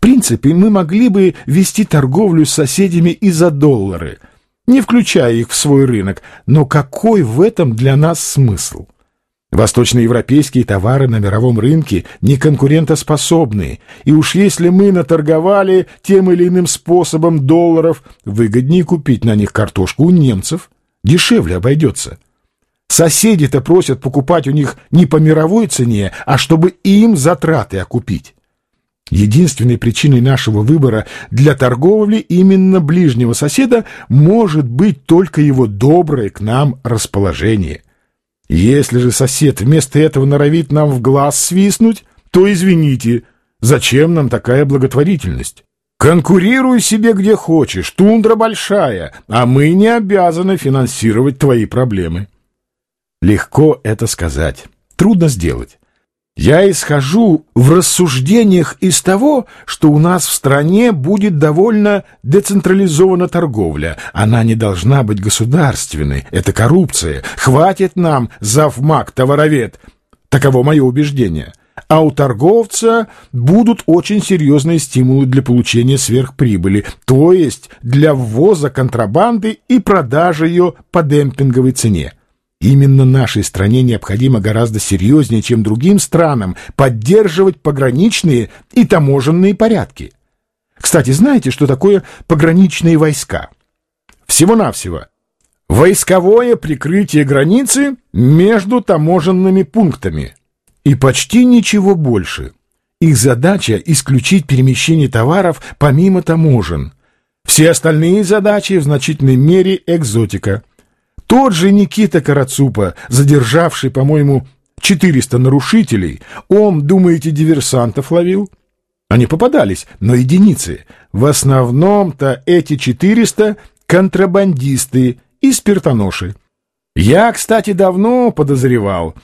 принципе, мы могли бы вести торговлю с соседями и за доллары, не включая их в свой рынок, но какой в этом для нас смысл? Восточноевропейские товары на мировом рынке не конкурентоспособны, и уж если мы наторговали тем или иным способом долларов, выгоднее купить на них картошку у немцев, дешевле обойдется. Соседи-то просят покупать у них не по мировой цене, а чтобы им затраты окупить. Единственной причиной нашего выбора для торговли именно ближнего соседа может быть только его доброе к нам расположение – если же сосед вместо этого норовит нам в глаз свистнуть, то извините, зачем нам такая благотворительность? Конкурируй себе где хочешь, тундра большая, а мы не обязаны финансировать твои проблемы. Легко это сказать, трудно сделать. Я исхожу в рассуждениях из того, что у нас в стране будет довольно децентрализована торговля. Она не должна быть государственной. Это коррупция. Хватит нам завмак-товаровед. Таково мое убеждение. А у торговца будут очень серьезные стимулы для получения сверхприбыли, то есть для ввоза контрабанды и продажи ее по демпинговой цене. Именно нашей стране необходимо гораздо серьезнее, чем другим странам, поддерживать пограничные и таможенные порядки. Кстати, знаете, что такое пограничные войска? Всего-навсего. Войсковое прикрытие границы между таможенными пунктами. И почти ничего больше. Их задача – исключить перемещение товаров помимо таможен. Все остальные задачи в значительной мере экзотика – тот же Никита Карацупа, задержавший, по-моему, 400 нарушителей, он, думаете, диверсантов ловил? Они попадались, но единицы. В основном-то эти 400 — контрабандисты и спиртоноши. Я, кстати, давно подозревал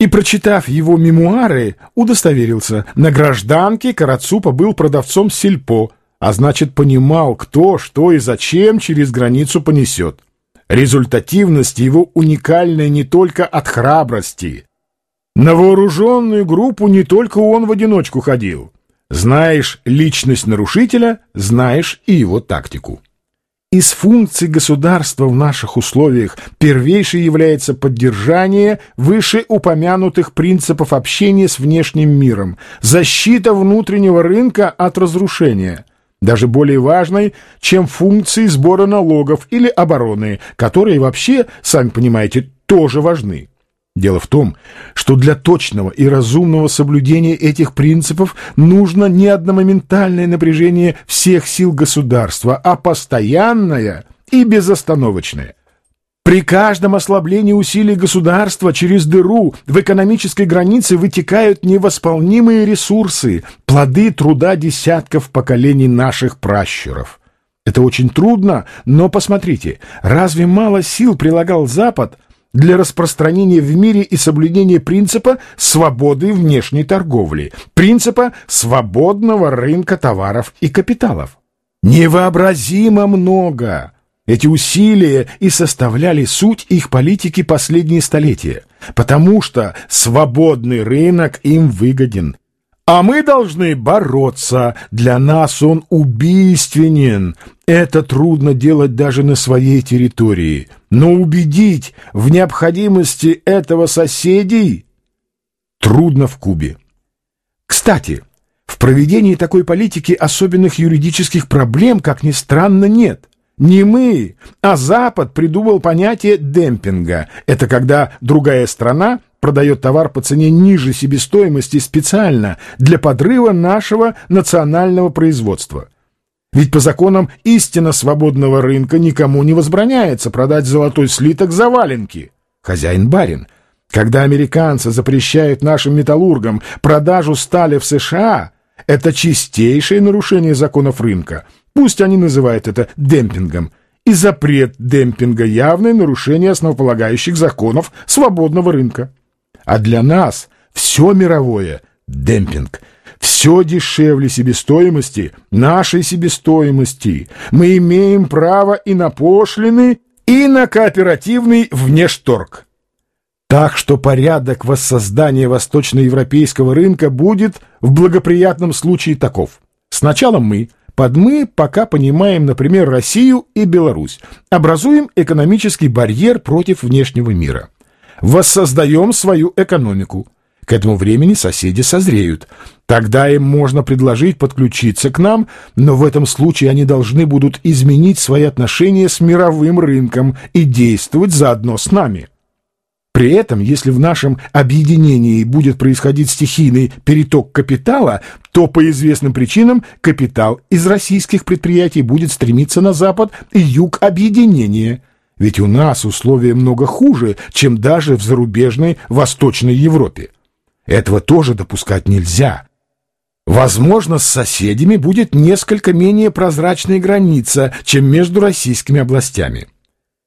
и, прочитав его мемуары, удостоверился. На гражданке Карацупа был продавцом сельпо, а значит, понимал, кто, что и зачем через границу понесет. Результативность его уникальная не только от храбрости. На вооруженную группу не только он в одиночку ходил. Знаешь личность нарушителя, знаешь и его тактику. Из функций государства в наших условиях первейшей является поддержание вышеупомянутых принципов общения с внешним миром, защита внутреннего рынка от разрушения – даже более важной, чем функции сбора налогов или обороны, которые вообще, сами понимаете, тоже важны. Дело в том, что для точного и разумного соблюдения этих принципов нужно не одномоментальное напряжение всех сил государства, а постоянное и безостановочное. При каждом ослаблении усилий государства через дыру в экономической границе вытекают невосполнимые ресурсы, плоды труда десятков поколений наших пращуров. Это очень трудно, но посмотрите, разве мало сил прилагал Запад для распространения в мире и соблюдения принципа свободы внешней торговли, принципа свободного рынка товаров и капиталов? Невообразимо много! Эти усилия и составляли суть их политики последние столетия, потому что свободный рынок им выгоден. А мы должны бороться, для нас он убийственен. Это трудно делать даже на своей территории, но убедить в необходимости этого соседей трудно в Кубе. Кстати, в проведении такой политики особенных юридических проблем, как ни странно, нет. Не мы, а Запад придумал понятие демпинга. Это когда другая страна продает товар по цене ниже себестоимости специально для подрыва нашего национального производства. Ведь по законам истинно свободного рынка никому не возбраняется продать золотой слиток за валенки. Хозяин-барин. Когда американцы запрещают нашим металлургам продажу стали в США, это чистейшее нарушение законов рынка – Пусть они называют это демпингом. И запрет демпинга – явное нарушение основополагающих законов свободного рынка. А для нас все мировое – демпинг. Все дешевле себестоимости, нашей себестоимости. Мы имеем право и на пошлины, и на кооперативный внешторг. Так что порядок воссоздания восточноевропейского рынка будет в благоприятном случае таков – Сначала мы, под «мы» пока понимаем, например, Россию и Беларусь, образуем экономический барьер против внешнего мира. Воссоздаем свою экономику. К этому времени соседи созреют. Тогда им можно предложить подключиться к нам, но в этом случае они должны будут изменить свои отношения с мировым рынком и действовать заодно с нами. При этом, если в нашем объединении будет происходить стихийный переток капитала, то по известным причинам капитал из российских предприятий будет стремиться на Запад и юг объединения. Ведь у нас условия много хуже, чем даже в зарубежной Восточной Европе. Этого тоже допускать нельзя. Возможно, с соседями будет несколько менее прозрачная граница, чем между российскими областями.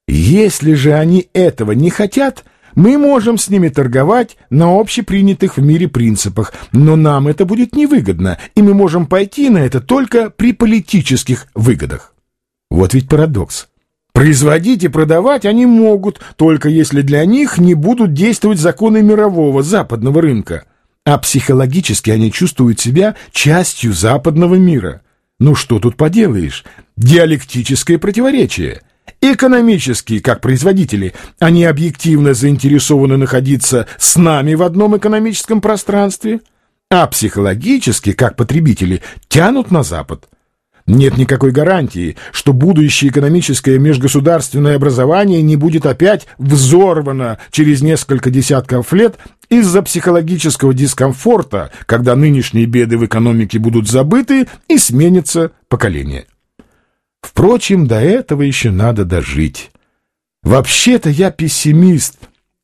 Если же они этого не хотят – мы можем с ними торговать на общепринятых в мире принципах, но нам это будет невыгодно, и мы можем пойти на это только при политических выгодах. Вот ведь парадокс. Производить и продавать они могут, только если для них не будут действовать законы мирового западного рынка. А психологически они чувствуют себя частью западного мира. Ну что тут поделаешь? Диалектическое противоречие – Экономически, как производители, они объективно заинтересованы находиться с нами в одном экономическом пространстве, а психологически, как потребители, тянут на Запад. Нет никакой гарантии, что будущее экономическое межгосударственное образование не будет опять взорвано через несколько десятков лет из-за психологического дискомфорта, когда нынешние беды в экономике будут забыты и сменится поколение. Впрочем, до этого еще надо дожить. Вообще-то я пессимист.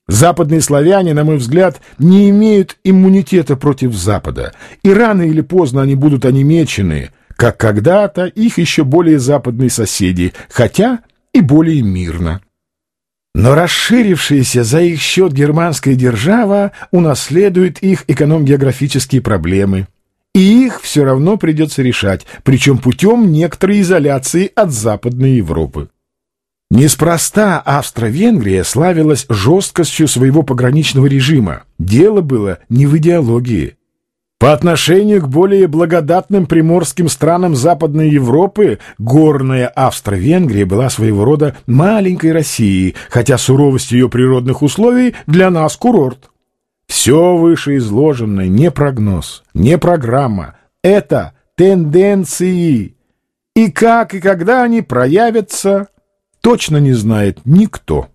Западные славяне, на мой взгляд, не имеют иммунитета против Запада, и рано или поздно они будут онемечены, как когда-то их еще более западные соседи, хотя и более мирно. Но расширившаяся за их счет германская держава унаследует их эконом-географические проблемы – и их все равно придется решать, причем путем некоторой изоляции от Западной Европы. Неспроста Австро-Венгрия славилась жесткостью своего пограничного режима. Дело было не в идеологии. По отношению к более благодатным приморским странам Западной Европы горная Австро-Венгрия была своего рода маленькой Россией, хотя суровость ее природных условий для нас курорт. Все вышеизложенное не прогноз, не программа. Это тенденции. И как и когда они проявятся, точно не знает никто.